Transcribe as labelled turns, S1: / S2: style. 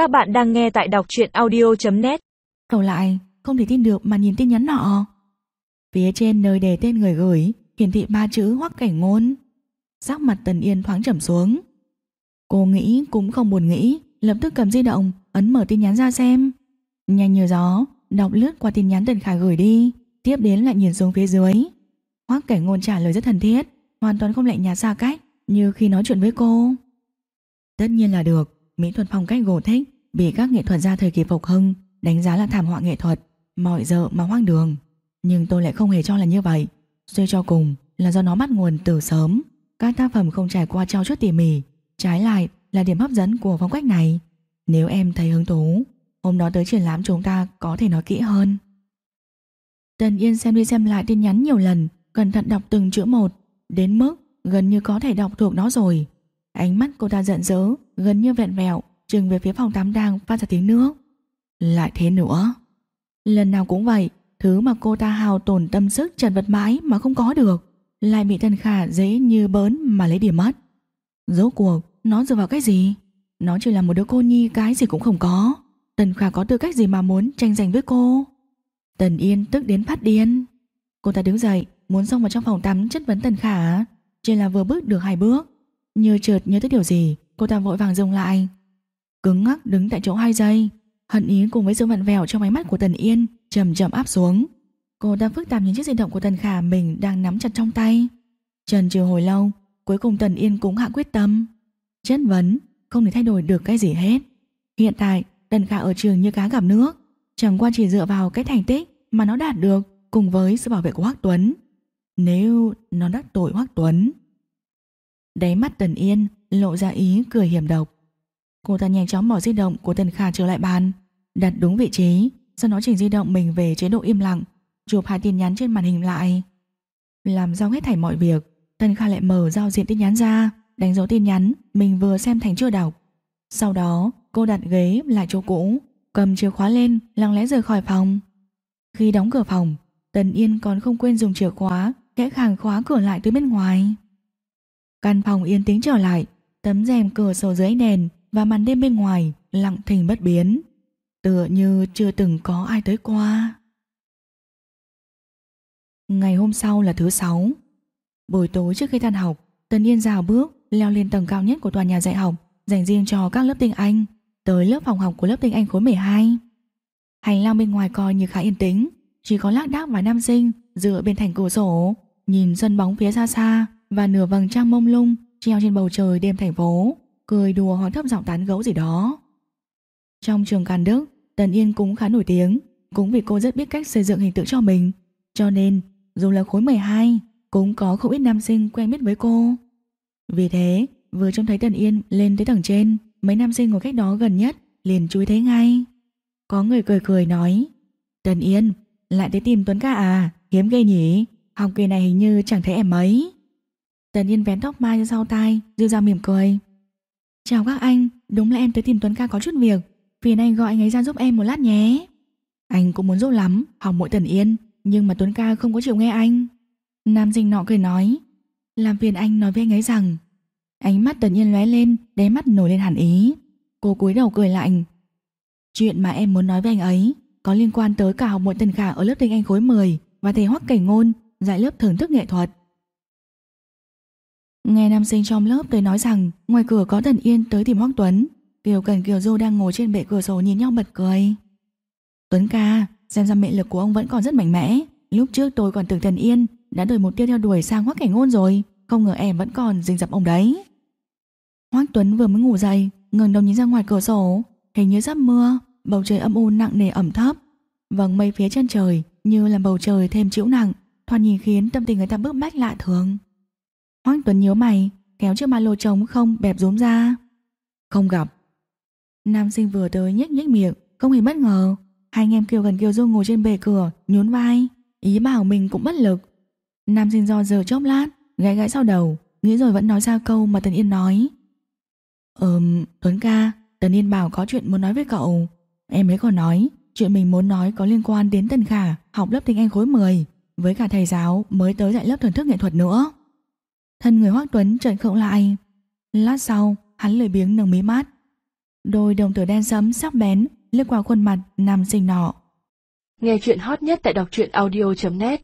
S1: Các bạn đang nghe tại đọc truyện audio.net
S2: Đầu lại, không thể tin được mà nhìn tin nhắn nọ. Phía trên nơi đề tên người gửi, hiển thị ba chữ hoắc cảnh ngôn. Sắc mặt Tần Yên thoáng trầm xuống. Cô nghĩ cũng không buồn nghĩ, lập tức cầm di động, ấn mở tin nhắn ra xem. Nhanh như gió, đọc lướt qua tin nhắn Tần khải gửi đi, tiếp đến lại nhìn xuống phía dưới. Hoắc cảnh ngôn trả lời rất thân thiết, hoàn toàn không lạnh nhạt xa cách như khi nói chuyện với cô. Tất nhiên là được, mỹ thuật phong cách gỗ thích bị các nghệ thuật gia thời kỳ phục hưng đánh giá là thảm họa nghệ thuật, mọi giờ mà hoang đường. Nhưng tôi lại không hề cho là như vậy. Suy cho cùng là do nó bắt nguồn từ sớm. Các tác phẩm không trải qua trao chuốt tỉ mỉ, trái lại là điểm hấp dẫn của phong cách này. Nếu em thấy hứng thú, hôm đó tới triển lãm chúng ta có thể nói kỹ hơn. Tần Yên xem đi xem lại tin nhắn nhiều lần, cẩn thận đọc từng chữ một, đến mức gần như có thể đọc thuộc nó rồi. Ánh mắt cô ta giận dữ, gần như vẹn vẹo, trừng về phía phòng tắm đang phát ra tiếng nước. Lại thế nữa. Lần nào cũng vậy, thứ mà cô ta hào tổn tâm sức trần vật mãi mà không có được, lại bị Tần Khả dễ như bớn mà lấy điểm mất. Rốt cuộc, nó dựa vào cái gì? Nó chỉ là một đứa cô nhi cái gì cũng không có. Tần Khả có tư cách gì mà muốn tranh giành với cô? Tần Yên tức đến phát điên. Cô ta đứng dậy, muốn xông vào trong phòng tắm chất vấn Tần Khả. Chỉ là vừa bước được hai bước, như chợt nhớ tới điều gì, cô ta vội vàng dừng lại. Cứng ngắc đứng tại chỗ hai giây, hận ý cùng với sự vặn vẹo trong ánh mắt của Tần Yên chậm chậm áp xuống. Cô đang phức tạp nhìn chiếc di động của Tần Khả mình đang nắm chặt trong tay. Trần trừ hồi lâu, cuối cùng Tần Yên cũng hạ quyết tâm. Chất vấn, không thể thay đổi được cái gì hết. Hiện tại, Tần Khả ở trường như cá gặp nước, chẳng qua chỉ dựa vào cái thành tích mà nó đạt được cùng với sự bảo vệ của Hoắc Tuấn. Nếu nó đắc tội Hoắc Tuấn, Đáy mắt Tần Yên lộ ra ý cười hiểm độc. Cô ta nhanh chóng bỏ di động của Tần Khả trở lại bàn, đặt đúng vị trí, sau đó chỉnh di động mình về chế độ im lặng, chụp hai tin nhắn trên màn hình lại. Làm xong hết thảy mọi việc, Tần kha lại mở giao diện tin nhắn ra, đánh dấu tin nhắn mình vừa xem thành chưa đọc. Sau đó, cô đặt ghế lại chỗ cũ, cầm chìa khóa lên, lặng lẽ rời khỏi phòng. Khi đóng cửa phòng, Tần Yên còn không quên dùng chìa khóa, kẽ khàng khóa cửa lại từ bên ngoài. Căn phòng yên tĩnh trở lại, tấm rèm cửa sổ dưới đèn và màn đêm bên ngoài lặng thình bất biến, tựa như chưa từng có ai tới qua. Ngày hôm sau là thứ sáu. Buổi tối trước khi tan học, Tần Yên rào bước leo lên tầng cao nhất của tòa nhà dạy học dành riêng cho các lớp tiếng Anh, tới lớp phòng học của lớp tiếng Anh khối 12. Hành lang bên ngoài coi như khá yên tĩnh, chỉ có lác đác vài nam sinh dựa bên thành cửa sổ, nhìn sân bóng phía xa xa và nửa vầng trăng mông lung treo trên bầu trời đêm thành phố, cười đùa hoặc thấp giọng tán gẫu gì đó. Trong trường Càn Đức, Tần Yên cũng khá nổi tiếng, cũng vì cô rất biết cách xây dựng hình tượng cho mình, cho nên dù là khối 12, cũng có không ít nam sinh quen biết với cô. Vì thế, vừa trông thấy Tần Yên lên tới tầng trên, mấy nam sinh ngồi cách đó gần nhất liền chú ý thấy ngay. Có người cười cười nói, Tần Yên, lại tới tìm Tuấn ca à, hiếm ghê nhỉ, học kỳ này hình như chẳng thấy em mấy. Tần Yên vén tóc mai ra sau tai, dư ra mỉm cười. Chào các anh, đúng là em tới tìm Tuấn ca có chút việc, phiền anh gọi anh ấy ra giúp em một lát nhé. Anh cũng muốn giúp lắm, học mỗi Tần Yên, nhưng mà Tuấn ca không có chịu nghe anh. Nam sinh nọ cười nói, làm phiền anh nói với anh ấy rằng. Ánh mắt Tần Yên lóe lên, đáy mắt nổi lên hẳn ý. Cô cúi đầu cười lạnh. Chuyện mà em muốn nói với anh ấy có liên quan tới cả học mỗi Tần Khả ở lớp tiếng Anh khối 10 và thầy Hoắc Cảnh Ngôn dạy lớp thưởng thức nghệ thuật. Nghe nam sinh trong lớp tới nói rằng ngoài cửa có Tần Yên tới tìm Hoắc Tuấn, Kiều Cần Kiều Du đang ngồi trên bệ cửa sổ nhìn nhau bật cười. Tuấn ca, xem ra mẹ lực của ông vẫn còn rất mạnh mẽ. Lúc trước tôi còn tưởng Tần Yên đã đổi mục tiêu theo đuổi sang Hoắc Cảnh Ngôn rồi, không ngờ em vẫn còn rình rập ông đấy. Hoắc Tuấn vừa mới ngủ dậy, ngẩng đầu nhìn ra ngoài cửa sổ, hình như sắp mưa, bầu trời âm u nặng nề ẩm thấp. Vầng mây phía chân trời như là bầu trời thêm chịu nặng, thoạt nhìn khiến tâm tình người ta bức bách lạ thường. Hoác Tuấn nhớ mày, Kéo chiếc ba lô trống không bẹp rúm ra. Không gặp. Nam sinh vừa tới nhếch nhếch miệng, Không hề bất ngờ. Hai anh em Kiều gần Kiều Du ngồi trên bề cửa, Nhún vai. Ý bảo mình cũng bất lực. Nam sinh do giờ chốc lát, Gãi gãi sau đầu, Nghĩ rồi vẫn nói ra câu mà Tần Yên nói. Ừm, Tuấn ca, Tần Yên bảo có chuyện muốn nói với cậu. Em ấy còn nói, Chuyện mình muốn nói có liên quan đến Tần Khả, Học lớp tiếng Anh khối 10 Với cả thầy giáo mới tới dạy lớp thưởng thức nghệ thuật nữa. Thân người Hoác Tuấn trợn khựng lại. Lát sau, hắn lười biếng nâng mí mắt. Đôi đồng tử đen sẫm sắc bén lướt qua khuôn mặt nam sinh nọ.
S1: Nghe chuyện hot nhất tại đọc truyện audio.net